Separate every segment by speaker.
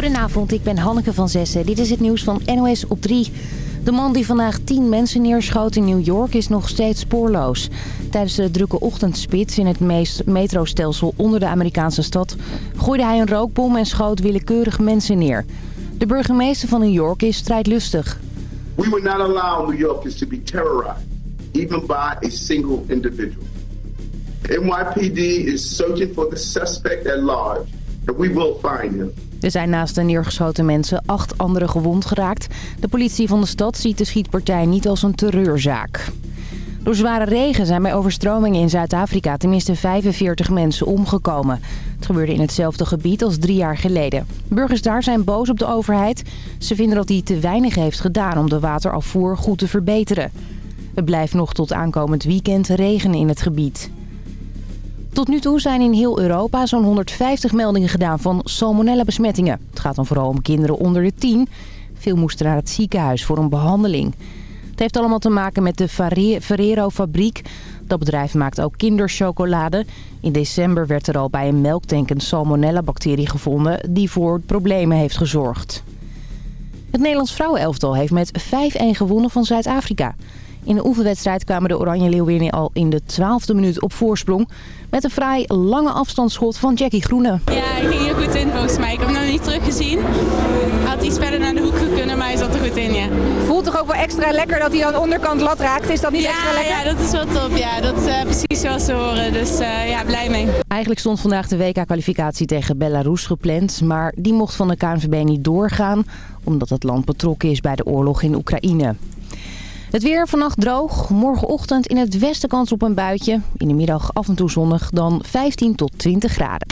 Speaker 1: Goedenavond, ik ben Hanneke van Zessen. Dit is het nieuws van NOS op 3. De man die vandaag 10 mensen neerschoot in New York is nog steeds spoorloos. Tijdens de drukke ochtendspits in het metrostelsel onder de Amerikaanse stad... gooide hij een rookbom en schoot willekeurig mensen neer. De burgemeester van New York is strijdlustig.
Speaker 2: We would not allow New Yorkers to be terrorized, even by a single individual. NYPD is searching for the suspect at large, and we will find him.
Speaker 1: Er zijn naast de neergeschoten mensen acht anderen gewond geraakt. De politie van de stad ziet de schietpartij niet als een terreurzaak. Door zware regen zijn bij overstromingen in Zuid-Afrika tenminste 45 mensen omgekomen. Het gebeurde in hetzelfde gebied als drie jaar geleden. Burgers daar zijn boos op de overheid. Ze vinden dat hij te weinig heeft gedaan om de waterafvoer goed te verbeteren. Het blijft nog tot aankomend weekend regenen in het gebied. Tot nu toe zijn in heel Europa zo'n 150 meldingen gedaan van salmonella-besmettingen. Het gaat dan vooral om kinderen onder de 10. Veel moesten naar het ziekenhuis voor een behandeling. Het heeft allemaal te maken met de Ferrero-fabriek. Dat bedrijf maakt ook kinderchocolade. In december werd er al bij een melktank een salmonella-bacterie gevonden... die voor problemen heeft gezorgd. Het Nederlands vrouwenelftal heeft met 5-1 gewonnen van Zuid-Afrika. In de oefenwedstrijd kwamen de Oranje Leeuwinnen al in de 12e minuut op voorsprong. Met een vrij lange afstandsschot van Jackie Groene.
Speaker 3: Ja, ik ging hier goed in volgens mij. Ik heb hem nog niet teruggezien. Had iets verder naar de hoek kunnen, maar hij zat er goed in, ja.
Speaker 4: Voelt toch ook wel extra lekker dat hij aan de onderkant lat raakt? Is dat niet extra lekker?
Speaker 3: Ja, dat is wel top. Ja, dat is uh, precies zoals ze horen. Dus uh, ja, blij mee.
Speaker 1: Eigenlijk stond vandaag de WK-kwalificatie tegen Belarus gepland. Maar die mocht van de KNVB niet doorgaan, omdat het land betrokken is bij de oorlog in Oekraïne. Het weer vannacht droog. Morgenochtend in het westen kans op een buitje. In de middag af en toe zonnig. Dan 15 tot 20 graden.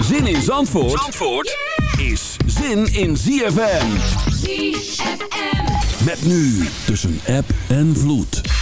Speaker 5: Zin in Zandvoort, Zandvoort is zin in ZFM.
Speaker 6: ZFM.
Speaker 5: Met nu tussen app en vloed.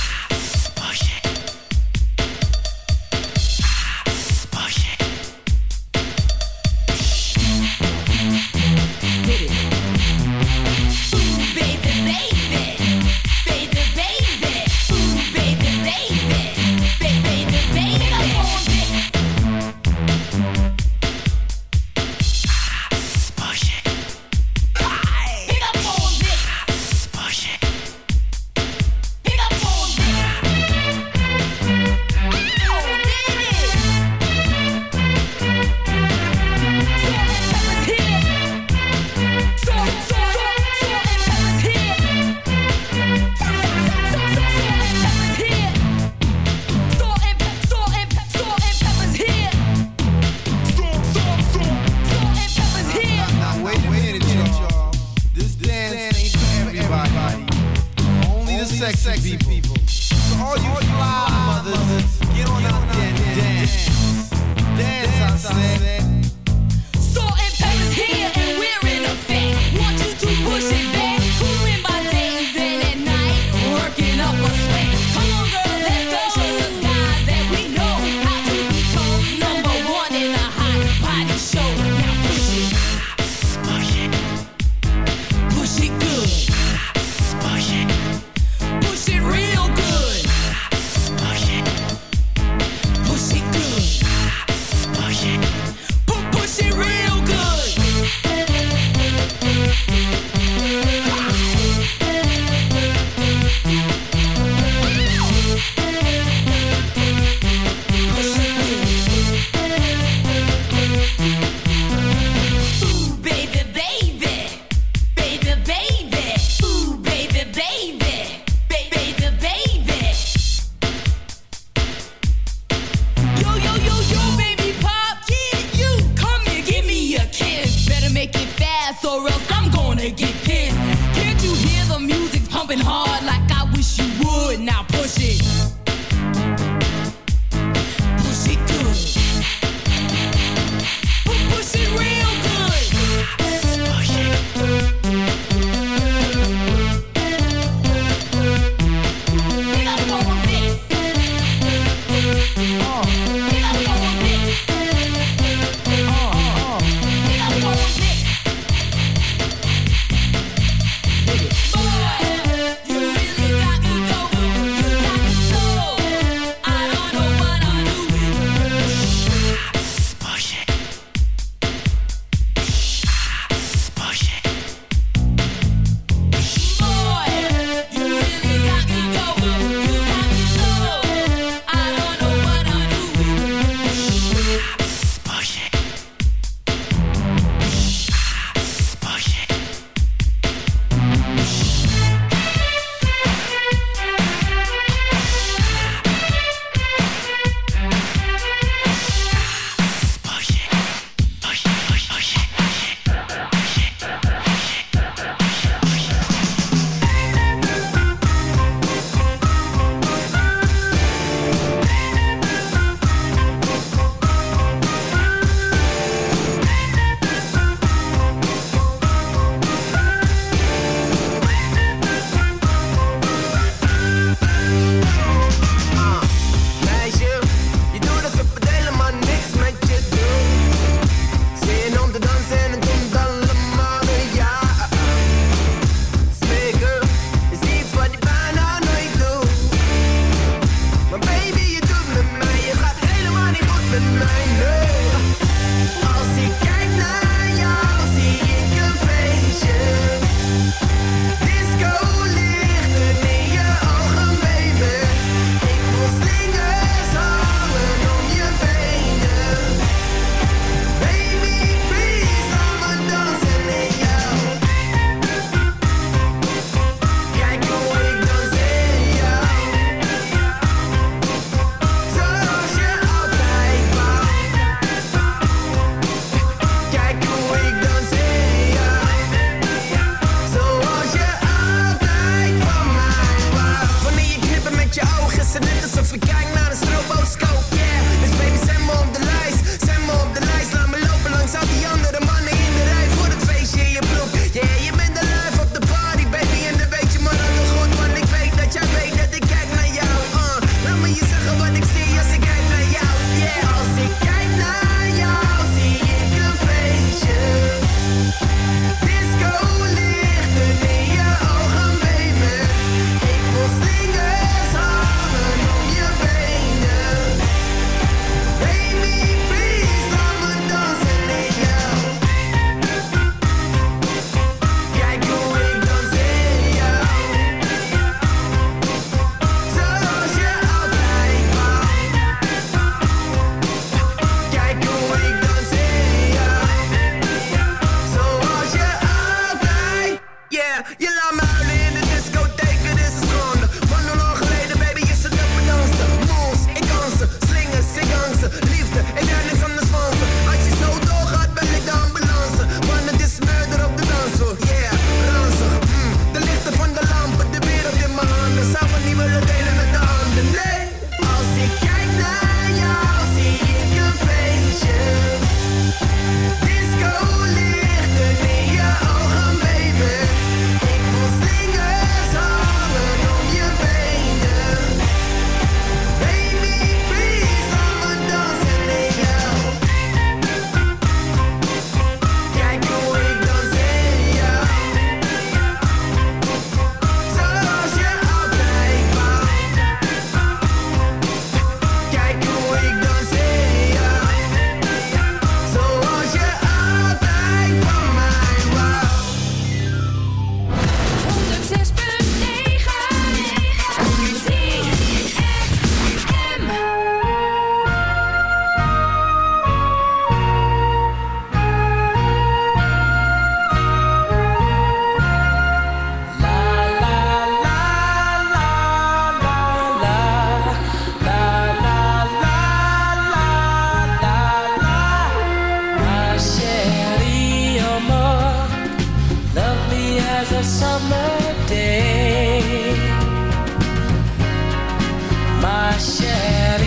Speaker 6: shadow,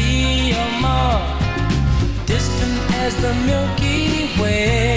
Speaker 6: distant as the Milky Way.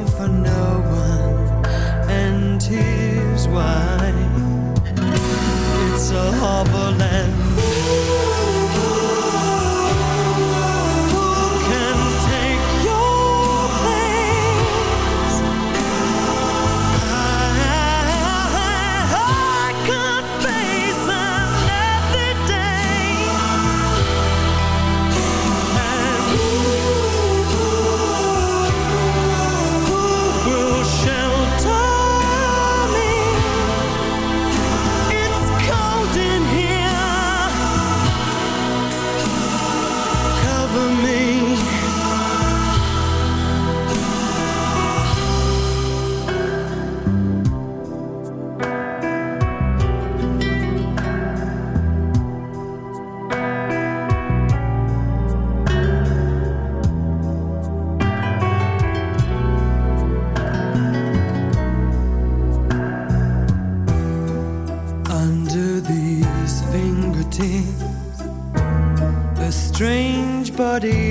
Speaker 7: a harbor body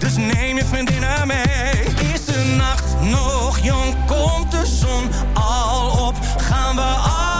Speaker 8: dus neem je vriendinnen mee. Is de nacht nog jong? Komt de zon al op? Gaan we allemaal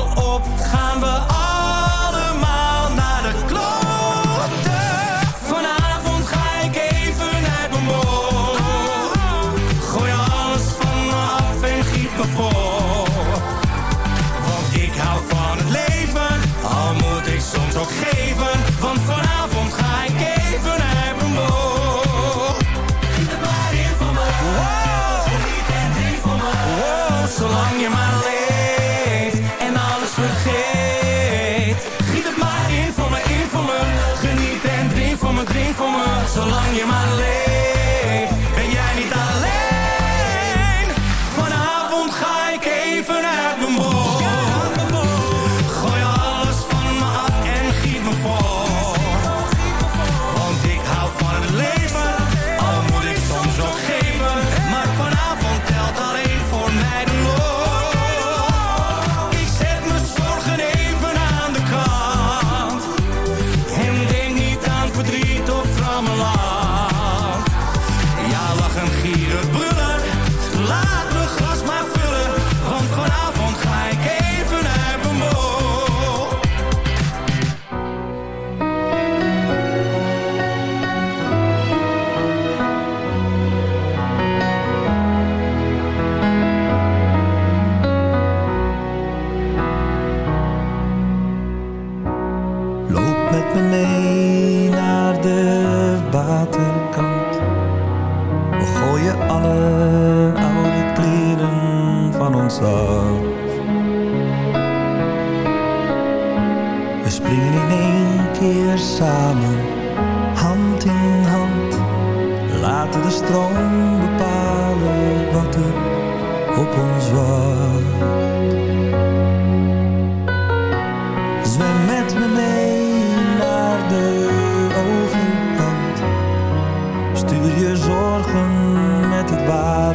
Speaker 8: op? Gaan we allemaal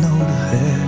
Speaker 9: know the head.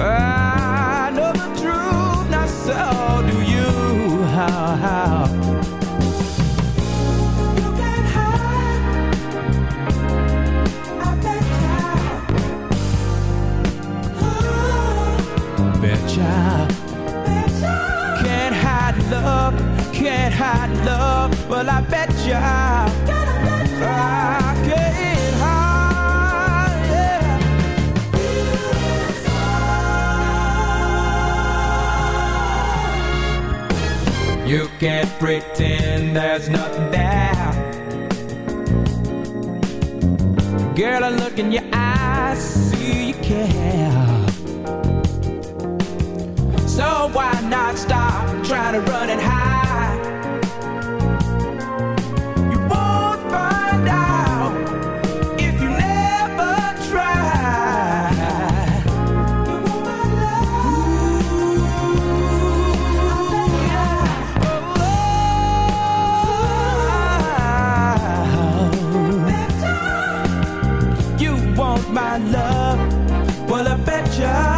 Speaker 10: I know the truth, not so do you. How, how. You can't hide. I bet ya. Betcha. Can't hide love, can't hide love. Well, I bet. Can't pretend there's nothing there. Girl, I look in your eyes, see you care. So why not stop trying to run and hide? My love? Well, I bet ya.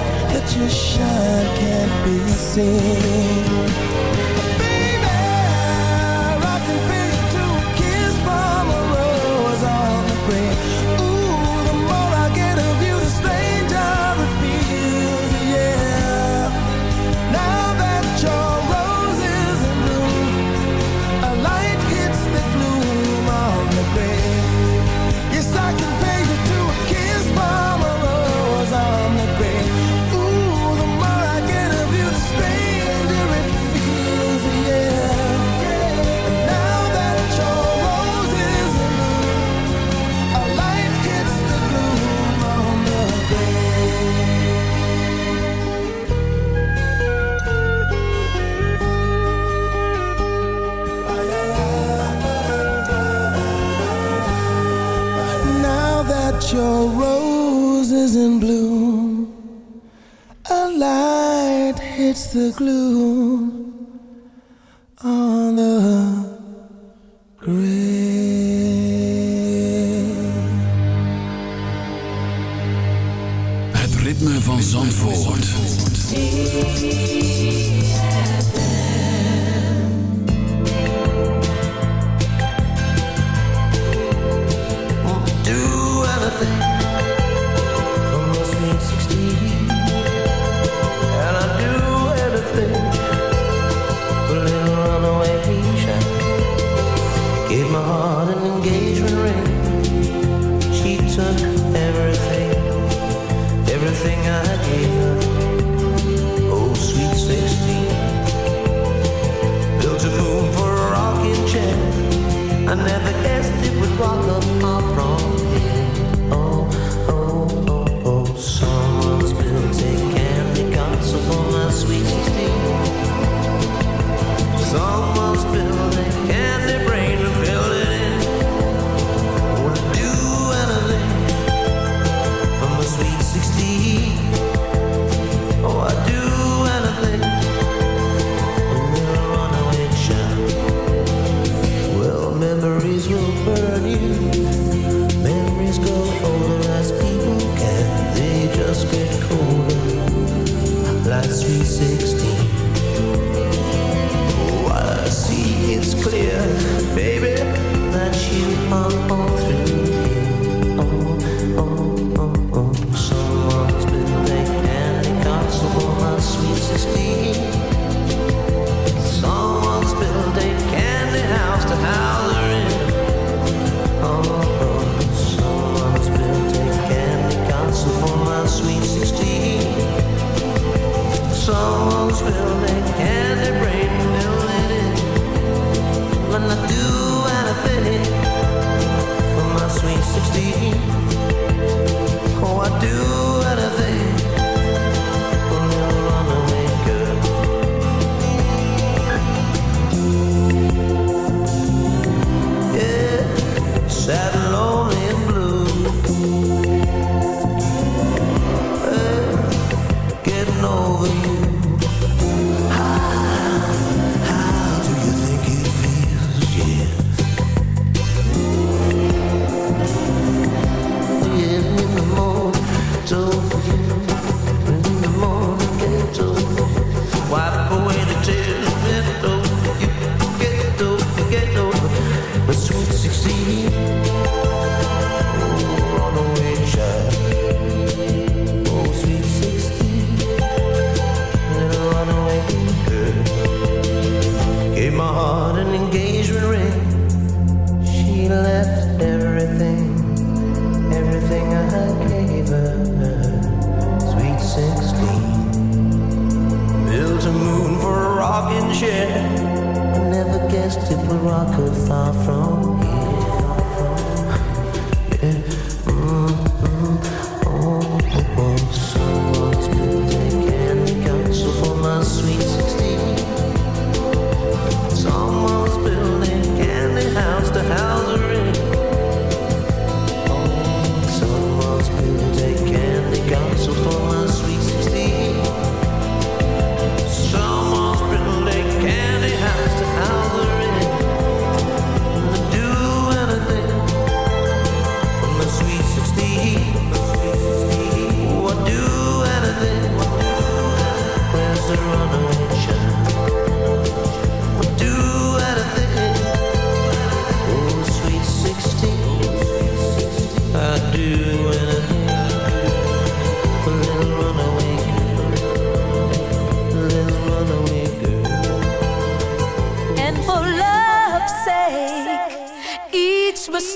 Speaker 11: let your shine can't be seen.
Speaker 12: see an engagement ring. She left everything, everything I gave her. Sweet 16. Built a moon for a rocking chair. I never guessed it would rock her far from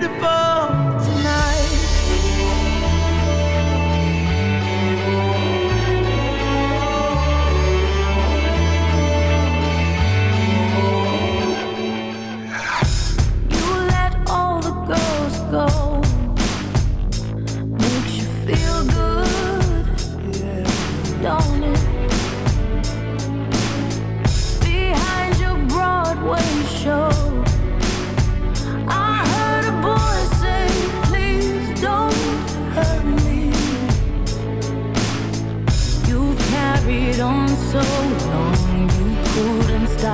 Speaker 6: Beautiful